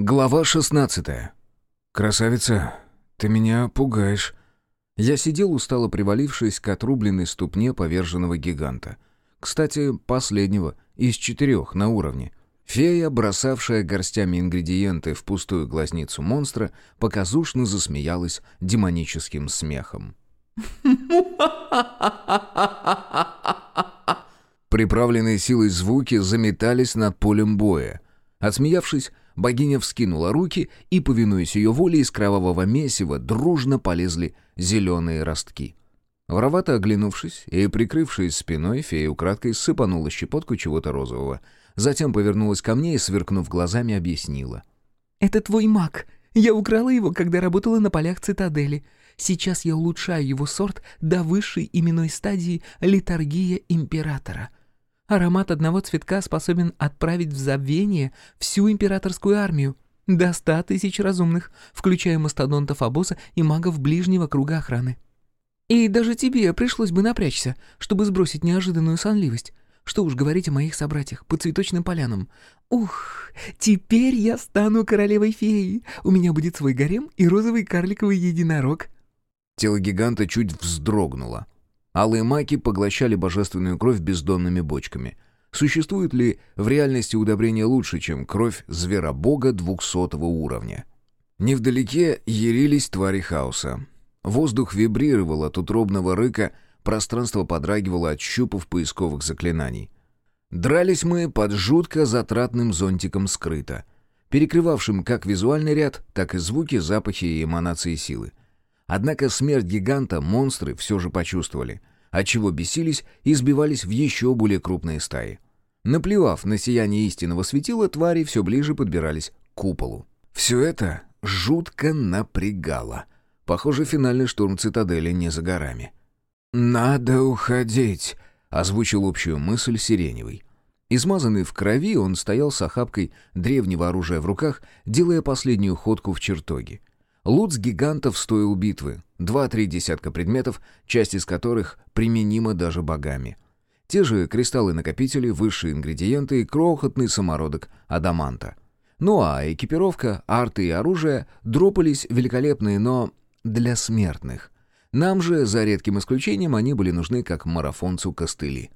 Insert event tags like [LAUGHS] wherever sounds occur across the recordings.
Глава 16. «Красавица, ты меня пугаешь». Я сидел, устало привалившись к отрубленной ступне поверженного гиганта. Кстати, последнего, из четырех на уровне. Фея, бросавшая горстями ингредиенты в пустую глазницу монстра, показушно засмеялась демоническим смехом. Приправленные силой звуки заметались над полем боя. Отсмеявшись, Богиня вскинула руки, и, повинуясь ее воле, из кровавого месива дружно полезли зеленые ростки. Воровато оглянувшись и прикрывшись спиной, фея украдкой сыпанула щепотку чего-то розового. Затем повернулась ко мне и, сверкнув глазами, объяснила. «Это твой маг. Я украла его, когда работала на полях цитадели. Сейчас я улучшаю его сорт до высшей именной стадии литургия императора. Аромат одного цветка способен отправить в забвение всю императорскую армию. До ста тысяч разумных, включая мастодонтов обоза и магов ближнего круга охраны. И даже тебе пришлось бы напрячься, чтобы сбросить неожиданную сонливость. Что уж говорить о моих собратьях по цветочным полянам. Ух, теперь я стану королевой феи. У меня будет свой гарем и розовый карликовый единорог. Тело гиганта чуть вздрогнуло. Алые маки поглощали божественную кровь бездонными бочками. Существует ли в реальности удобрение лучше, чем кровь зверобога двухсотого уровня? Невдалеке ярились твари хаоса. Воздух вибрировал от утробного рыка, пространство подрагивало от щупов поисковых заклинаний. Дрались мы под жутко затратным зонтиком скрыто, перекрывавшим как визуальный ряд, так и звуки, запахи и эманации силы. Однако смерть гиганта монстры все же почувствовали, отчего бесились и сбивались в еще более крупные стаи. Наплевав на сияние истинного светила, твари все ближе подбирались к куполу. Все это жутко напрягало. Похоже, финальный штурм цитадели не за горами. «Надо уходить», — озвучил общую мысль Сиреневый. Измазанный в крови, он стоял с охапкой древнего оружия в руках, делая последнюю ходку в чертоге. Лут с гигантов стоил битвы. Два-три десятка предметов, часть из которых применима даже богами. Те же кристаллы-накопители, высшие ингредиенты и крохотный самородок адаманта. Ну а экипировка, арты и оружие дропались великолепные, но для смертных. Нам же, за редким исключением, они были нужны как марафонцу костыли.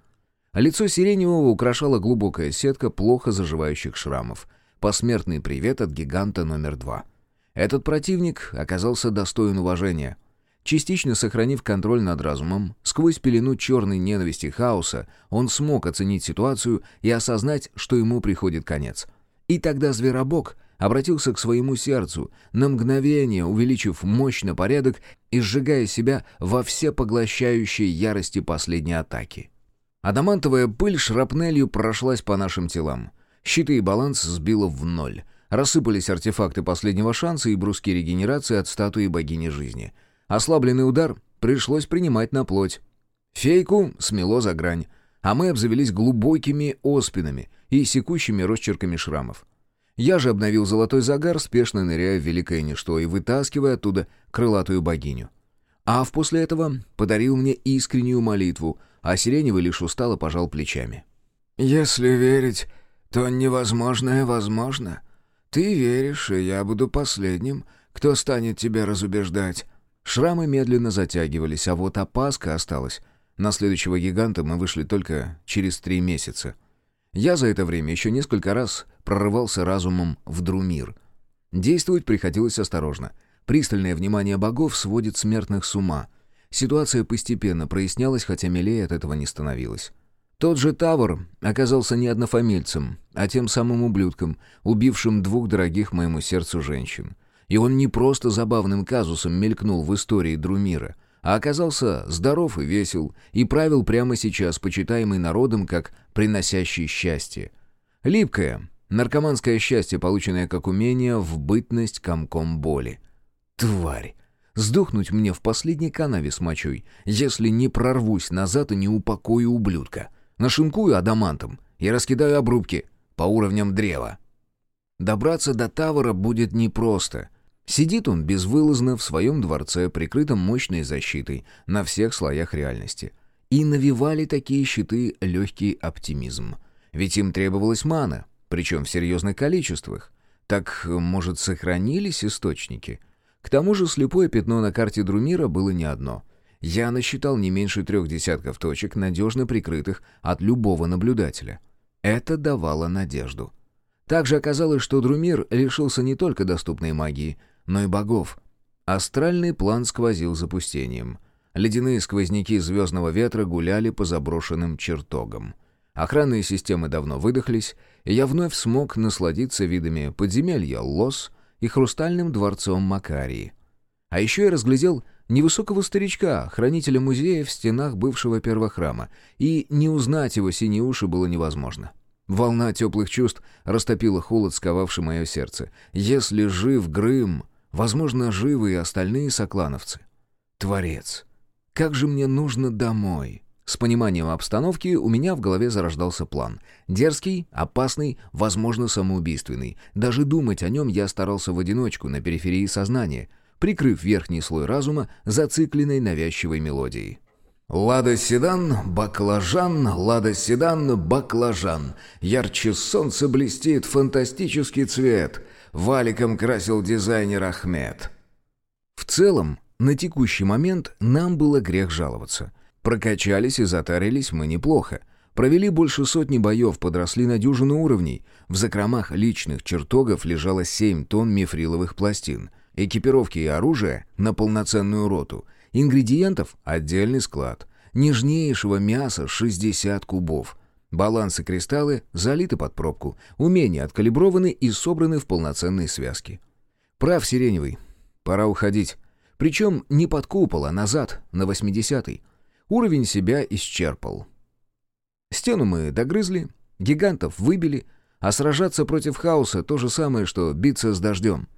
Лицо Сиреневого украшала глубокая сетка плохо заживающих шрамов. Посмертный привет от гиганта номер два — этот противник оказался достоин уважения. Частично сохранив контроль над разумом, сквозь пелену черной ненависти хаоса, он смог оценить ситуацию и осознать, что ему приходит конец. И тогда Зверобог обратился к своему сердцу, на мгновение увеличив мощь на порядок и сжигая себя во все поглощающей ярости последней атаки. Адамантовая пыль шрапнелью прошлась по нашим телам. Щиты и баланс сбило в ноль. Рассыпались артефакты последнего шанса и бруски регенерации от статуи богини жизни. Ослабленный удар пришлось принимать на плоть. Фейку смело за грань, а мы обзавелись глубокими оспинами и секущими росчерками шрамов. Я же обновил золотой загар, спешно ныряя в великое ничто и вытаскивая оттуда крылатую богиню. Ав после этого подарил мне искреннюю молитву, а Сиреневый лишь устало пожал плечами. «Если верить, то невозможное возможно», ты веришь, и я буду последним, кто станет тебя разубеждать». Шрамы медленно затягивались, а вот опаска осталась. На следующего гиганта мы вышли только через три месяца. Я за это время еще несколько раз прорывался разумом в Друмир. Действовать приходилось осторожно. Пристальное внимание богов сводит смертных с ума. Ситуация постепенно прояснялась, хотя милее от этого не становилось. Тот же Тавр оказался не однофамильцем, а тем самым ублюдком, убившим двух дорогих моему сердцу женщин. И он не просто забавным казусом мелькнул в истории Друмира, а оказался здоров и весел, и правил прямо сейчас, почитаемый народом как приносящий счастье. Липкое, наркоманское счастье, полученное как умение в бытность комком боли. Тварь! Сдохнуть мне в последней канаве с мочой, если не прорвусь назад и не упокою ублюдка. Нашинкую адамантом и раскидаю обрубки по уровням древа. Добраться до Тавара будет непросто. Сидит он безвылазно в своем дворце, прикрытом мощной защитой на всех слоях реальности. И навевали такие щиты легкий оптимизм. Ведь им требовалась мана, причем в серьезных количествах. Так, может, сохранились источники? К тому же слепое пятно на карте Друмира было не одно. Я насчитал не меньше трех десятков точек, надежно прикрытых от любого наблюдателя. Это давало надежду. Также оказалось, что Друмир лишился не только доступной магии, но и богов. Астральный план сквозил запустением. Ледяные сквозняки звездного ветра гуляли по заброшенным чертогам. Охранные системы давно выдохлись, и я вновь смог насладиться видами подземелья Лос и хрустальным дворцом Макарии. А еще я разглядел невысокого старичка, хранителя музея в стенах бывшего первохрама, и не узнать его синие уши было невозможно. Волна теплых чувств растопила холод, сковавший мое сердце. Если жив Грым, возможно, живы и остальные соклановцы. Творец, как же мне нужно домой? С пониманием обстановки у меня в голове зарождался план. Дерзкий, опасный, возможно, самоубийственный. Даже думать о нем я старался в одиночку, на периферии сознания, прикрыв верхний слой разума зацикленной навязчивой мелодией. «Лада Седан, баклажан, Лада Седан, баклажан. Ярче солнца блестит фантастический цвет. Валиком красил дизайнер Ахмед». В целом, на текущий момент нам было грех жаловаться. Прокачались и затарились мы неплохо. Провели больше сотни боев, подросли на дюжину уровней. В закромах личных чертогов лежало 7 тонн мифриловых пластин. Экипировки и оружие на полноценную роту. Ингредиентов — отдельный склад. Нежнейшего мяса — 60 кубов. Балансы кристаллы залиты под пробку. Умения откалиброваны и собраны в полноценные связки. Прав Сиреневый. Пора уходить. Причем не под купол, а назад, на 80-й. Уровень себя исчерпал. Стену мы догрызли, гигантов выбили, а сражаться против хаоса то же самое, что биться с дождем.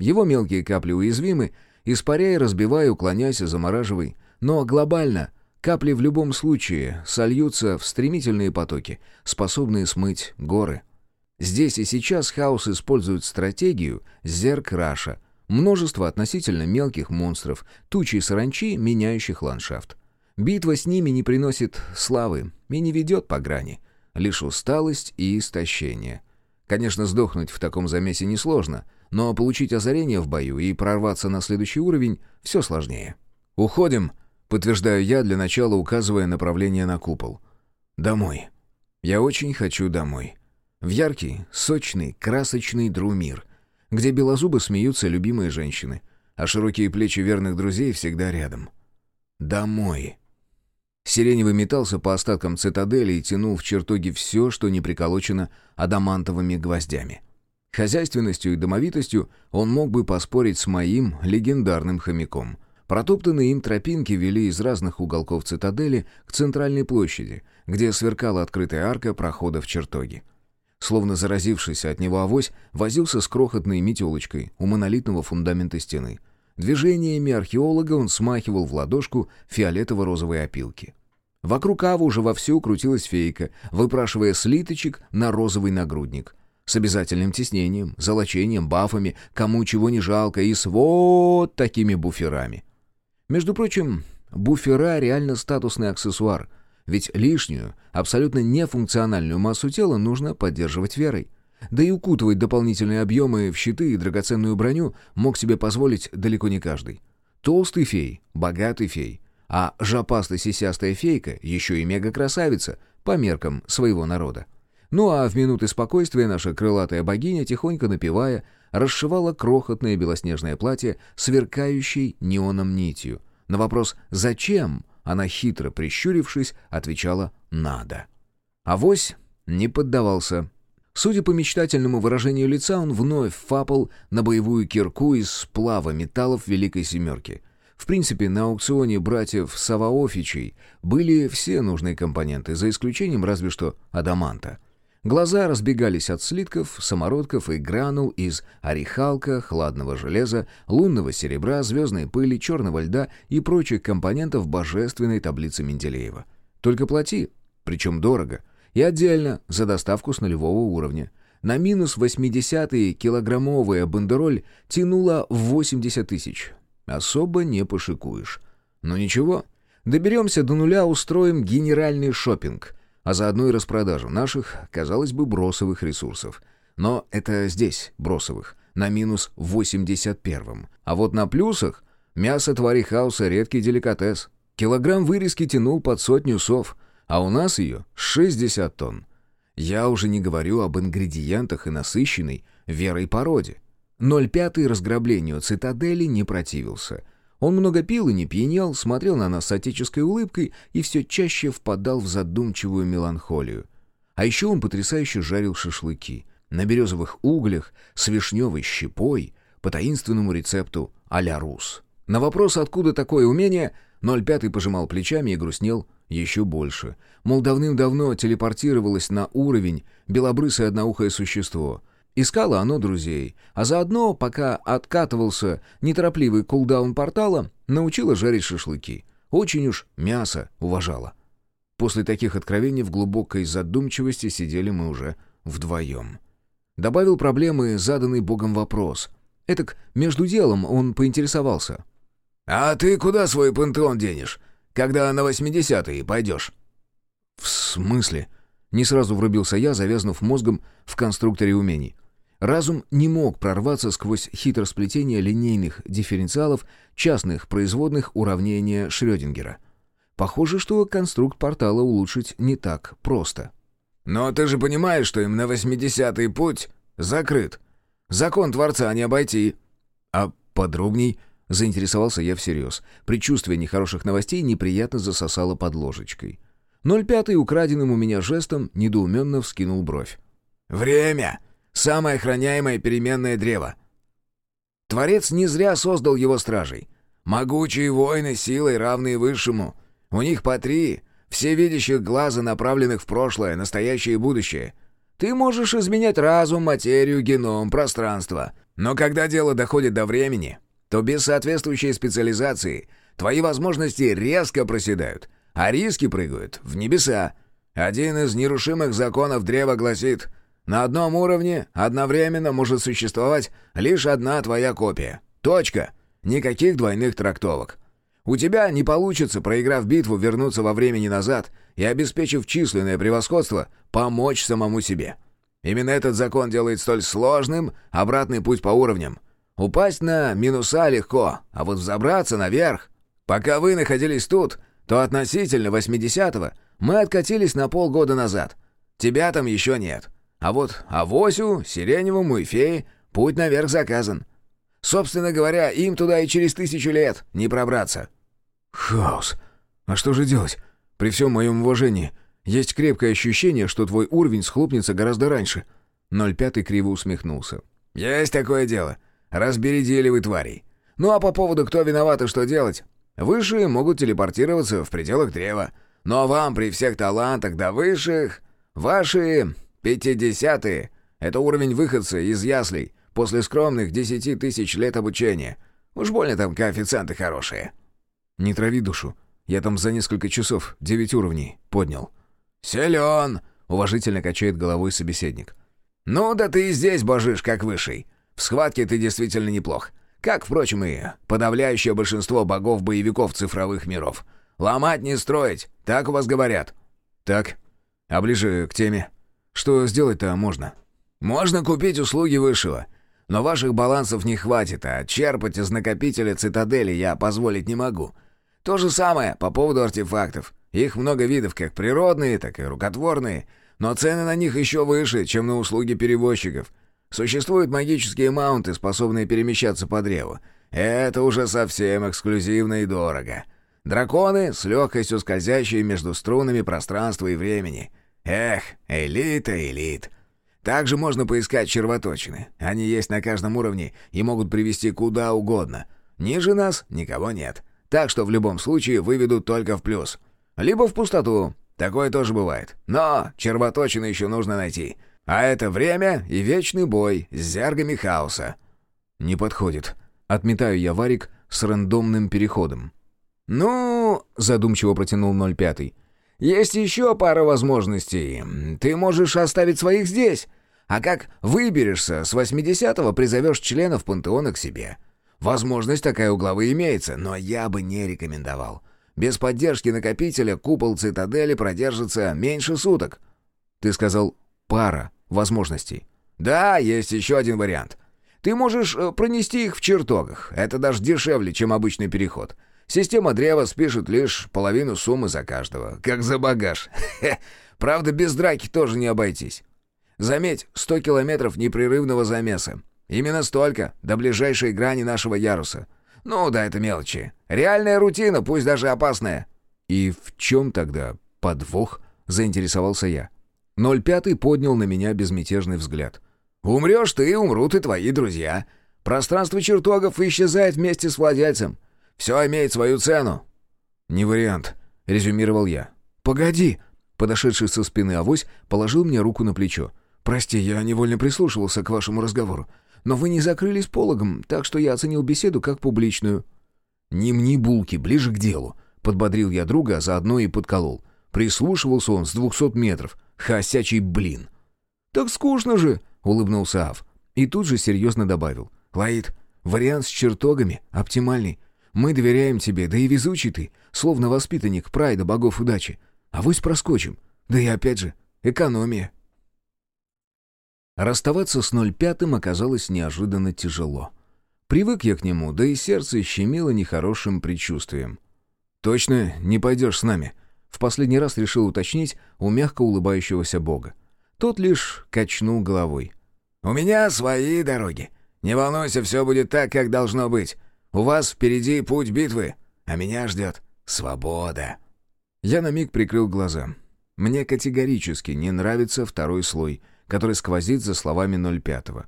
Его мелкие капли уязвимы, испаряй, разбивай, уклоняйся, замораживай. Но глобально капли в любом случае сольются в стремительные потоки, способные смыть горы. Здесь и сейчас хаос использует стратегию «Зерк-Раша», множество относительно мелких монстров, тучи саранчи, меняющих ландшафт. Битва с ними не приносит славы и не ведет по грани. Лишь усталость и истощение. Конечно, сдохнуть в таком замесе несложно, но получить озарение в бою и прорваться на следующий уровень все сложнее. «Уходим», — подтверждаю я, для начала указывая направление на купол. «Домой. Я очень хочу домой. В яркий, сочный, красочный Друмир, где белозубы смеются любимые женщины, а широкие плечи верных друзей всегда рядом. Домой». Сиреневый метался по остаткам цитадели и тянул в чертоги все, что не приколочено адамантовыми гвоздями. Хозяйственностью и домовитостью он мог бы поспорить с моим легендарным хомяком. Протоптанные им тропинки вели из разных уголков цитадели к центральной площади, где сверкала открытая арка прохода в чертоги. Словно заразившийся от него авось, возился с крохотной метелочкой у монолитного фундамента стены — Движениями археолога он смахивал в ладошку фиолетово-розовые опилки. Вокруг Авы уже вовсю крутилась фейка, выпрашивая слиточек на розовый нагрудник. С обязательным тиснением, золочением, бафами, кому чего не жалко, и с вот такими буферами. Между прочим, буфера — реально статусный аксессуар, ведь лишнюю, абсолютно нефункциональную массу тела нужно поддерживать верой. Да и укутывать дополнительные объемы в щиты и драгоценную броню мог себе позволить далеко не каждый. Толстый фей, богатый фей, а жопасто-сисястая фейка еще и мега-красавица по меркам своего народа. Ну а в минуты спокойствия наша крылатая богиня, тихонько напевая, расшивала крохотное белоснежное платье, сверкающей неоном нитью. На вопрос «Зачем?» она, хитро прищурившись, отвечала «Надо». Авось не поддавался Судя по мечтательному выражению лица, он вновь фапал на боевую кирку из сплава металлов Великой Семерки. В принципе, на аукционе братьев Саваофичей были все нужные компоненты, за исключением разве что адаманта. Глаза разбегались от слитков, самородков и гранул из орехалка, хладного железа, лунного серебра, звездной пыли, черного льда и прочих компонентов божественной таблицы Менделеева. Только плати, причем дорого — и отдельно за доставку с нулевого уровня. На минус 80-й килограммовая бандероль тянула в 80 тысяч. Особо не пошикуешь. Но ничего, доберемся до нуля, устроим генеральный шопинг, а заодно и распродажу наших, казалось бы, бросовых ресурсов. Но это здесь, бросовых, на минус 81-м. А вот на плюсах мясо твари хаоса редкий деликатес. Килограмм вырезки тянул под сотню сов, а у нас ее 60 тонн. Я уже не говорю об ингредиентах и насыщенной верой породе. 05-й разграблению цитадели не противился. Он много пил и не пьянел, смотрел на нас с отеческой улыбкой и все чаще впадал в задумчивую меланхолию. А еще он потрясающе жарил шашлыки. На березовых углях, с вишневой щепой, по таинственному рецепту а-ля рус. На вопрос, откуда такое умение, 05-й пожимал плечами и грустнел еще больше. Мол, давным-давно телепортировалось на уровень белобрысое одноухое существо. Искало оно друзей, а заодно, пока откатывался неторопливый кулдаун портала, научило жарить шашлыки. Очень уж мясо уважало. После таких откровений в глубокой задумчивости сидели мы уже вдвоем. Добавил проблемы заданный Богом вопрос. Этак, между делом он поинтересовался. «А ты куда свой пантеон денешь, когда на восьмидесятые пойдешь?» «В смысле?» Не сразу врубился я, завязнув мозгом в конструкторе умений. Разум не мог прорваться сквозь хитросплетение линейных дифференциалов частных производных уравнения Шрёдингера. Похоже, что конструкт портала улучшить не так просто. «Но ты же понимаешь, что им на восьмидесятый путь закрыт. Закон Творца не обойти». «А подробней?» — заинтересовался я всерьез. Предчувствие нехороших новостей неприятно засосало под ложечкой. 05-й украденным у меня жестом недоуменно вскинул бровь. «Время! Самое охраняемое переменное древо. Творец не зря создал его стражей. Могучие воины силой, равные высшему. У них по три, все видящих глаза, направленных в прошлое, настоящее и будущее. Ты можешь изменять разум, материю, геном, пространство. Но когда дело доходит до времени, то без соответствующей специализации твои возможности резко проседают, а риски прыгают в небеса. Один из нерушимых законов древа гласит, на одном уровне одновременно может существовать лишь одна твоя копия. Точка. Никаких двойных трактовок. У тебя не получится, проиграв битву, вернуться во времени назад и, обеспечив численное превосходство, помочь самому себе. Именно этот закон делает столь сложным обратный путь по уровням. Упасть на минуса легко, а вот взобраться наверх... Пока вы находились тут, то относительно 80-го мы откатились на полгода назад. Тебя там еще нет. А вот Авосю, Сиреневому и Фее путь наверх заказан. Собственно говоря, им туда и через тысячу лет не пробраться». «Хаос. А что же делать? При всем моем уважении, есть крепкое ощущение, что твой уровень схлопнется гораздо раньше». 05 криво усмехнулся. «Есть такое дело. Разбередили вы тварей. Ну а по поводу кто виноват и что делать? Высшие могут телепортироваться в пределах древа. Но вам при всех талантах до высших... Ваши пятидесятые — это уровень выходца из яслей после скромных десяти тысяч лет обучения. Уж больно там коэффициенты хорошие». «Не трави душу. Я там за несколько часов девять уровней поднял». «Силен!» — уважительно качает головой собеседник. «Ну да ты и здесь божишь, как высший. В схватке ты действительно неплох. Как, впрочем, и подавляющее большинство богов-боевиков цифровых миров. Ломать не строить, так у вас говорят». «Так. А ближе к теме. Что сделать-то можно?» «Можно купить услуги высшего. Но ваших балансов не хватит, а черпать из накопителя цитадели я позволить не могу. То же самое по поводу артефактов. Их много видов, как природные, так и рукотворные. Но цены на них еще выше, чем на услуги перевозчиков. Существуют магические маунты, способные перемещаться по древу. Это уже совсем эксклюзивно и дорого. Драконы с легкостью скользящие между струнами пространства и времени. Эх, элита, элит. Также можно поискать червоточины. Они есть на каждом уровне и могут привести куда угодно. Ниже нас никого нет. Так что в любом случае выведут только в плюс. Либо в пустоту. Такое тоже бывает. Но червоточины еще нужно найти. А это время и вечный бой с зергами хаоса. Не подходит. Отметаю я варик с рандомным переходом. «Ну...» — задумчиво протянул 05. Есть еще пара возможностей. Ты можешь оставить своих здесь. А как выберешься с 80-го, призовешь членов пантеона к себе. Возможность такая у главы имеется, но я бы не рекомендовал. Без поддержки накопителя купол цитадели продержится меньше суток. Ты сказал «пара возможностей». Да, есть еще один вариант. Ты можешь э, пронести их в чертогах. Это даже дешевле, чем обычный переход. Система древа спишет лишь половину суммы за каждого, как за багаж. [LAUGHS] Правда, без драки тоже не обойтись. Заметь, 100 километров непрерывного замеса. Именно столько, до ближайшей грани нашего яруса. Ну да, это мелочи. Реальная рутина, пусть даже опасная. «И в чем тогда подвох?» — заинтересовался я. Ноль пятый поднял на меня безмятежный взгляд. «Умрешь ты, умрут и твои друзья. Пространство чертогов исчезает вместе с владельцем. Все имеет свою цену». «Не вариант», — резюмировал я. «Погоди!» — подошедший со спины авось положил мне руку на плечо. «Прости, я невольно прислушивался к вашему разговору. Но вы не закрылись пологом, так что я оценил беседу как публичную». «Не мне булки, ближе к делу», — подбодрил я друга, а заодно и подколол. Прислушивался он с двухсот метров. Хосячий блин. «Так скучно же!» — улыбнулся Ав. И тут же серьезно добавил. «Лаид, вариант с чертогами оптимальный. Мы доверяем тебе, да и везучий ты, словно воспитанник прайда богов удачи. А вось проскочим. Да и опять же, экономия». Расставаться с 05-м оказалось неожиданно тяжело. Привык я к нему, да и сердце щемило нехорошим предчувствием. «Точно не пойдешь с нами?» В последний раз решил уточнить у мягко улыбающегося бога. Тот лишь качнул головой. «У меня свои дороги. Не волнуйся, все будет так, как должно быть. У вас впереди путь битвы, а меня ждет свобода». Я на миг прикрыл глаза. Мне категорически не нравится второй слой — который сквозит за словами 05-го.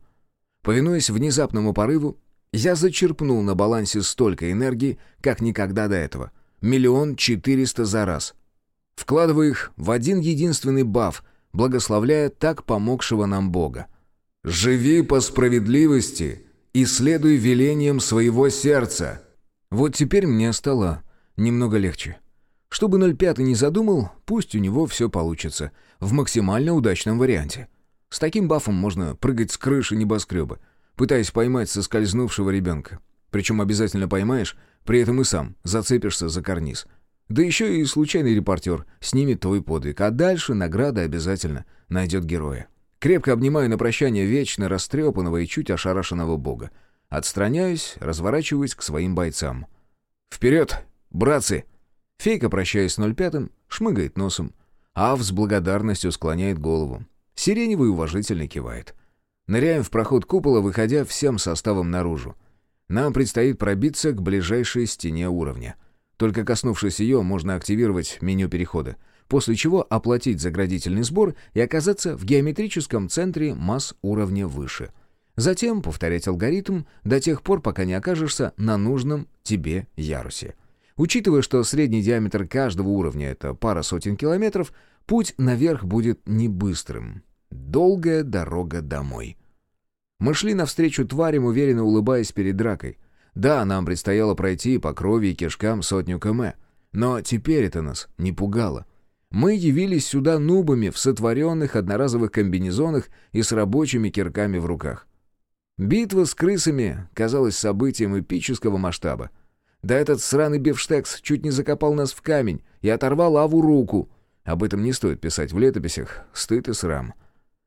Повинуясь внезапному порыву, я зачерпнул на балансе столько энергии, как никогда до этого. Миллион четыреста за раз. Вкладываю их в один единственный баф, благословляя так помогшего нам Бога. «Живи по справедливости и следуй велениям своего сердца». Вот теперь мне стало немного легче. Что бы 05 не задумал, пусть у него все получится. В максимально удачном варианте. С таким бафом можно прыгать с крыши небоскреба, пытаясь поймать соскользнувшего ребенка. Причем обязательно поймаешь, при этом и сам зацепишься за карниз. Да еще и случайный репортер снимет твой подвиг, а дальше награда обязательно найдет героя. Крепко обнимаю на прощание вечно растрепанного и чуть ошарашенного бога. Отстраняюсь, разворачиваюсь к своим бойцам. «Вперед, братцы!» Фейка, прощаясь с 05-м, шмыгает носом. Ав с благодарностью склоняет голову. Сиреневый уважительно кивает. Ныряем в проход купола, выходя всем составом наружу. Нам предстоит пробиться к ближайшей стене уровня. Только коснувшись ее, можно активировать меню перехода, после чего оплатить заградительный сбор и оказаться в геометрическом центре масс уровня выше. Затем повторять алгоритм до тех пор, пока не окажешься на нужном тебе ярусе. Учитывая, что средний диаметр каждого уровня — это пара сотен километров, путь наверх будет не быстрым. Долгая дорога домой. Мы шли навстречу тварям, уверенно улыбаясь перед дракой. Да, нам предстояло пройти по крови и кишкам сотню км, но теперь это нас не пугало. Мы явились сюда нубами в сотворенных одноразовых комбинезонах и с рабочими кирками в руках. Битва с крысами казалась событием эпического масштаба. Да этот сраный бифштекс чуть не закопал нас в камень и оторвал Аву руку. Об этом не стоит писать в летописях, стыд и срам.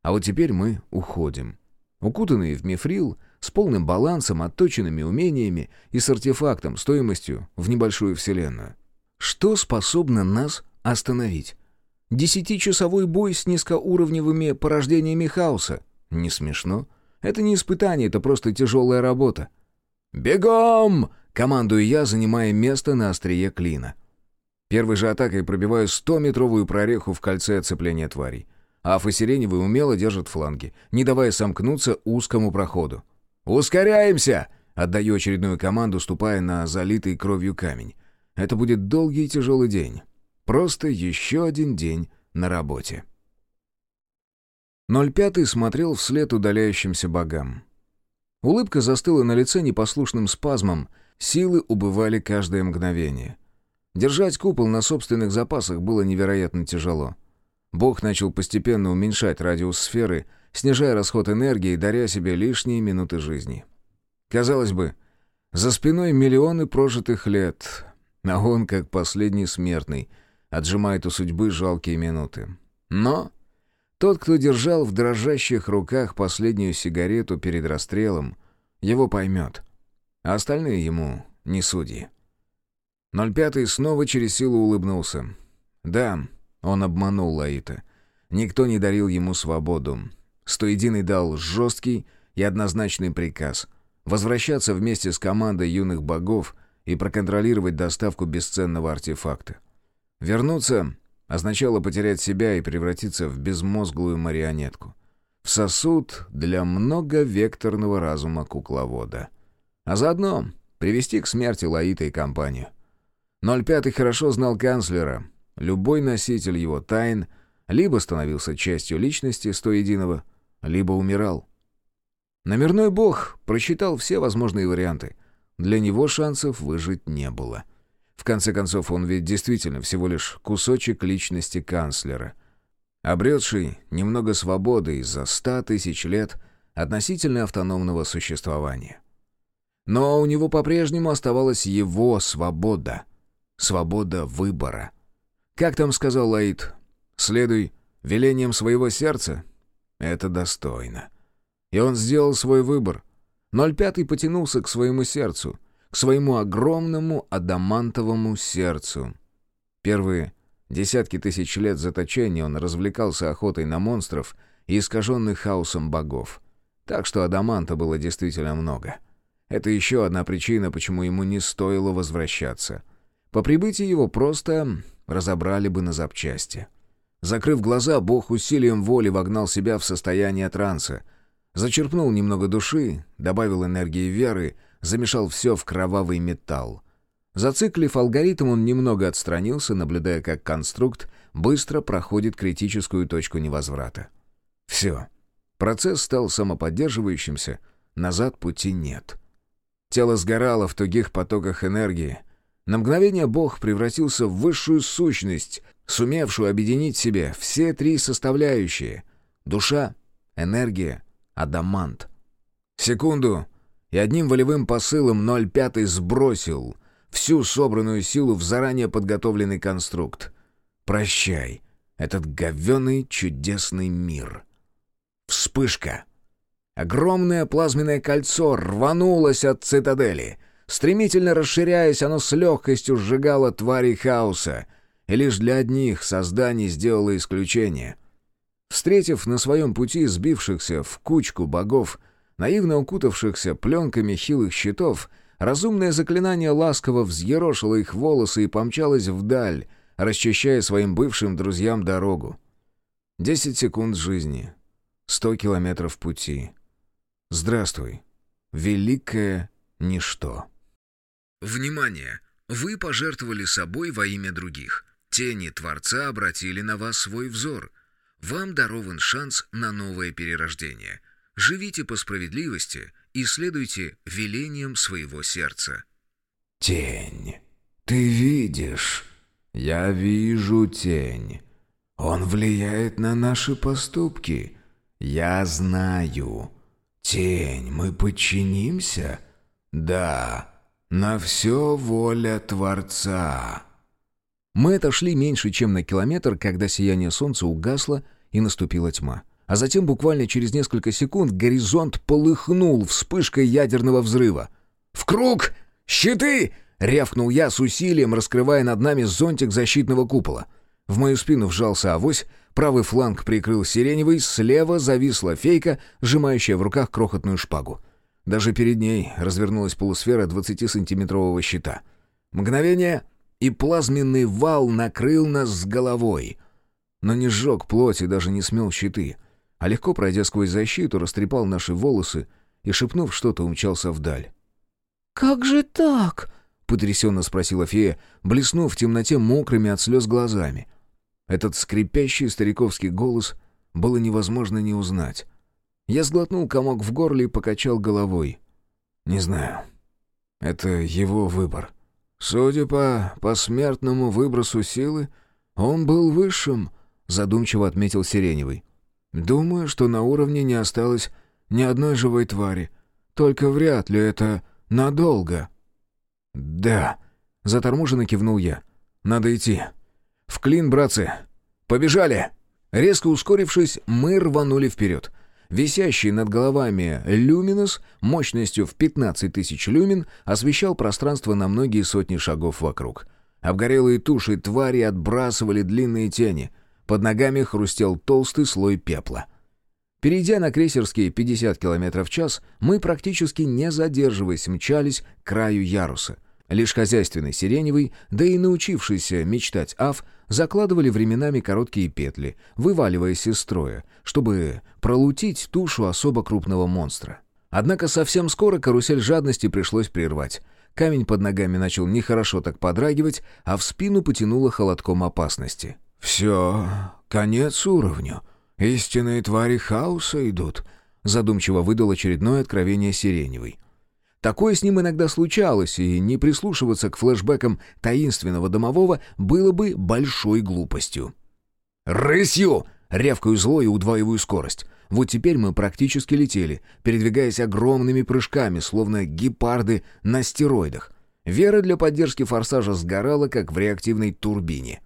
А вот теперь мы уходим. Укутанные в мифрил, с полным балансом, отточенными умениями и с артефактом стоимостью в небольшую вселенную. Что способно нас остановить? Десятичасовой бой с низкоуровневыми порождениями хаоса? Не смешно. Это не испытание, это просто тяжелая работа. «Бегом!» — командую я, занимая место на острие клина. Первой же атакой пробиваю 100-метровую прореху в кольце оцепления тварей. Аф и Сиреневый умело держат фланги, не давая сомкнуться узкому проходу. «Ускоряемся!» — отдаю очередную команду, ступая на залитый кровью камень. Это будет долгий и тяжелый день. Просто еще один день на работе. 05 смотрел вслед удаляющимся богам. Улыбка застыла на лице непослушным спазмом, силы убывали каждое мгновение. Держать купол на собственных запасах было невероятно тяжело. Бог начал постепенно уменьшать радиус сферы, снижая расход энергии и даря себе лишние минуты жизни. Казалось бы, за спиной миллионы прожитых лет, а он, как последний смертный, отжимает у судьбы жалкие минуты. Но Тот, кто держал в дрожащих руках последнюю сигарету перед расстрелом, его поймет. А остальные ему не судьи. 05 снова через силу улыбнулся. Да, он обманул Лаита. Никто не дарил ему свободу. Стоединый дал жесткий и однозначный приказ — возвращаться вместе с командой юных богов и проконтролировать доставку бесценного артефакта. Вернуться означало потерять себя и превратиться в безмозглую марионетку. В сосуд для многовекторного разума кукловода. А заодно привести к смерти Лаита и компанию. 05 хорошо знал канцлера. Любой носитель его тайн либо становился частью личности стоединого, либо умирал. Номерной бог просчитал все возможные варианты. Для него шансов выжить не было. В конце концов, он ведь действительно всего лишь кусочек личности канцлера, обретший немного свободы из-за ста тысяч лет относительно автономного существования. Но у него по-прежнему оставалась его свобода. Свобода выбора. Как там сказал Лаид? «Следуй велением своего сердца?» Это достойно. И он сделал свой выбор. 05 потянулся к своему сердцу, к своему огромному адамантовому сердцу. Первые десятки тысяч лет заточения он развлекался охотой на монстров и искаженных хаосом богов. Так что адаманта было действительно много. Это еще одна причина, почему ему не стоило возвращаться. По прибытии его просто разобрали бы на запчасти. Закрыв глаза, Бог усилием воли вогнал себя в состояние транса. Зачерпнул немного души, добавил энергии веры, замешал все в кровавый металл. Зациклив алгоритм, он немного отстранился, наблюдая, как конструкт быстро проходит критическую точку невозврата. Все. Процесс стал самоподдерживающимся, назад пути нет. Тело сгорало в тугих потоках энергии. На мгновение Бог превратился в высшую сущность, сумевшую объединить в себе все три составляющие — душа, энергия, адамант. Секунду, и одним волевым посылом 0,5 сбросил всю собранную силу в заранее подготовленный конструкт. «Прощай, этот говеный чудесный мир». Вспышка. Огромное плазменное кольцо рванулось от цитадели. Стремительно расширяясь, оно с легкостью сжигало твари хаоса — и лишь для одних созданий сделала исключение. Встретив на своем пути сбившихся в кучку богов, наивно укутавшихся пленками хилых щитов, разумное заклинание ласково взъерошило их волосы и помчалось вдаль, расчищая своим бывшим друзьям дорогу. Десять секунд жизни, сто километров пути. Здравствуй, великое ничто. Внимание! Вы пожертвовали собой во имя других. Тени Творца обратили на вас свой взор. Вам дарован шанс на новое перерождение. Живите по справедливости и следуйте велениям своего сердца. Тень. Ты видишь? Я вижу тень. Он влияет на наши поступки. Я знаю. Тень, мы подчинимся? Да. На все воля Творца. Мы отошли меньше, чем на километр, когда сияние солнца угасло и наступила тьма. А затем буквально через несколько секунд горизонт полыхнул вспышкой ядерного взрыва. «В круг! Щиты!» — рявкнул я с усилием, раскрывая над нами зонтик защитного купола. В мою спину вжался авось, правый фланг прикрыл сиреневый, слева зависла фейка, сжимающая в руках крохотную шпагу. Даже перед ней развернулась полусфера 20-сантиметрового щита. Мгновение, и плазменный вал накрыл нас с головой. Но не сжег плоть и даже не смел щиты, а легко пройдя сквозь защиту, растрепал наши волосы и, шепнув что-то, умчался вдаль. «Как же так?» — потрясенно спросила фея, блеснув в темноте мокрыми от слез глазами. Этот скрипящий стариковский голос было невозможно не узнать. Я сглотнул комок в горле и покачал головой. «Не знаю. Это его выбор». «Судя по посмертному выбросу силы, он был высшим», — задумчиво отметил Сиреневый. «Думаю, что на уровне не осталось ни одной живой твари. Только вряд ли это надолго». «Да», — заторможенно кивнул я. «Надо идти. В клин, братцы. Побежали!» Резко ускорившись, мы рванули вперед. Висящий над головами люминус мощностью в 15 тысяч люмен освещал пространство на многие сотни шагов вокруг. Обгорелые туши твари отбрасывали длинные тени. Под ногами хрустел толстый слой пепла. Перейдя на крейсерские 50 км в час, мы практически не задерживаясь мчались к краю яруса. Лишь хозяйственный сиреневый, да и научившийся мечтать Аф, закладывали временами короткие петли, вываливаясь из строя, чтобы пролутить тушу особо крупного монстра. Однако совсем скоро карусель жадности пришлось прервать. Камень под ногами начал нехорошо так подрагивать, а в спину потянуло холодком опасности. «Все, конец уровню. Истинные твари хаоса идут», — задумчиво выдал очередное откровение Сиреневый. Такое с ним иногда случалось, и не прислушиваться к флешбекам таинственного домового было бы большой глупостью. «Рысью!» — рявкаю зло и удваиваю скорость. Вот теперь мы практически летели, передвигаясь огромными прыжками, словно гепарды на стероидах. Вера для поддержки форсажа сгорала, как в реактивной турбине.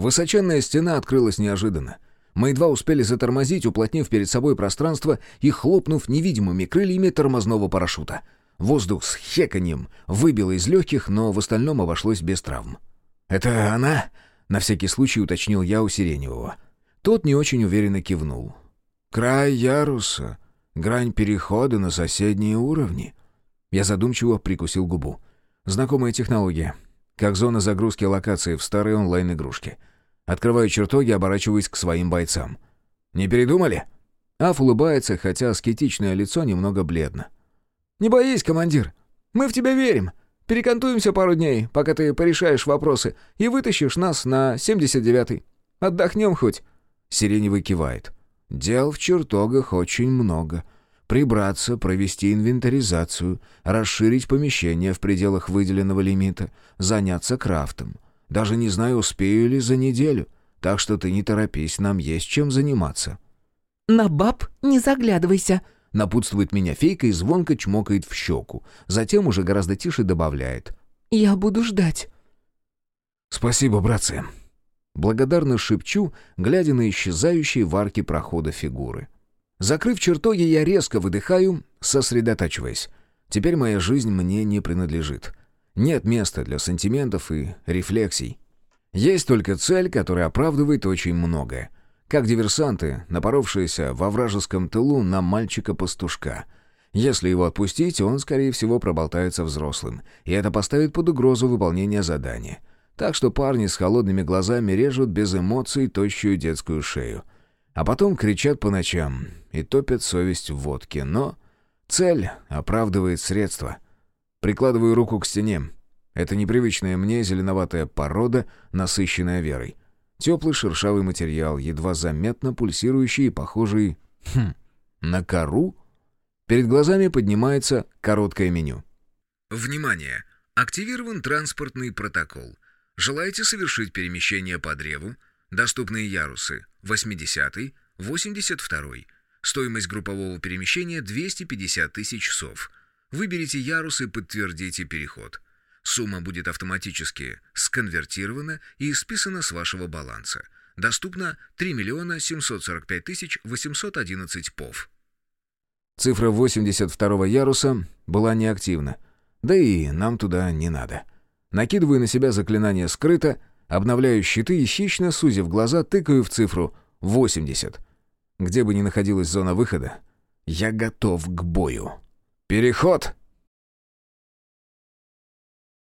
Высоченная стена открылась неожиданно. Мы едва успели затормозить, уплотнив перед собой пространство и хлопнув невидимыми крыльями тормозного парашюта — Воздух с хеканьем выбило из легких, но в остальном обошлось без травм. «Это она?» — на всякий случай уточнил я у Сиреневого. Тот не очень уверенно кивнул. «Край яруса, грань перехода на соседние уровни». Я задумчиво прикусил губу. Знакомая технология. Как зона загрузки локации в старой онлайн-игрушке. Открываю чертоги, оборачиваясь к своим бойцам. «Не передумали?» Аф улыбается, хотя аскетичное лицо немного бледно. «Не боись, командир. Мы в тебя верим. Перекантуемся пару дней, пока ты порешаешь вопросы, и вытащишь нас на 79-й. Отдохнем хоть». Сиреневый кивает. «Дел в чертогах очень много. Прибраться, провести инвентаризацию, расширить помещение в пределах выделенного лимита, заняться крафтом. Даже не знаю, успею ли за неделю. Так что ты не торопись, нам есть чем заниматься». «На баб не заглядывайся», Напутствует меня фейка и звонко чмокает в щеку. Затем уже гораздо тише добавляет. «Я буду ждать». «Спасибо, братцы». Благодарно шепчу, глядя на исчезающие в арке прохода фигуры. Закрыв чертоги, я резко выдыхаю, сосредотачиваясь. Теперь моя жизнь мне не принадлежит. Нет места для сантиментов и рефлексий. Есть только цель, которая оправдывает очень многое — как диверсанты, напоровшиеся во вражеском тылу на мальчика-пастушка. Если его отпустить, он, скорее всего, проболтается взрослым, и это поставит под угрозу выполнение задания. Так что парни с холодными глазами режут без эмоций тощую детскую шею. А потом кричат по ночам и топят совесть в водке. Но цель оправдывает средства. Прикладываю руку к стене. Это непривычная мне зеленоватая порода, насыщенная верой. Теплый шершавый материал, едва заметно пульсирующий и похожий... Хм, на кору? Перед глазами поднимается короткое меню. Внимание! Активирован транспортный протокол. Желаете совершить перемещение по древу? Доступные ярусы 80 82 Стоимость группового перемещения 250 тысяч сов. Выберите ярус и подтвердите переход. Сумма будет автоматически сконвертирована и списана с вашего баланса. Доступно 3 миллиона 745 тысяч 811 ПОВ. Цифра 82 яруса была неактивна. Да и нам туда не надо. Накидываю на себя заклинание «Скрыто», обновляю щиты и, хищно сузив глаза, тыкаю в цифру 80. Где бы ни находилась зона выхода, я готов к бою. «Переход!»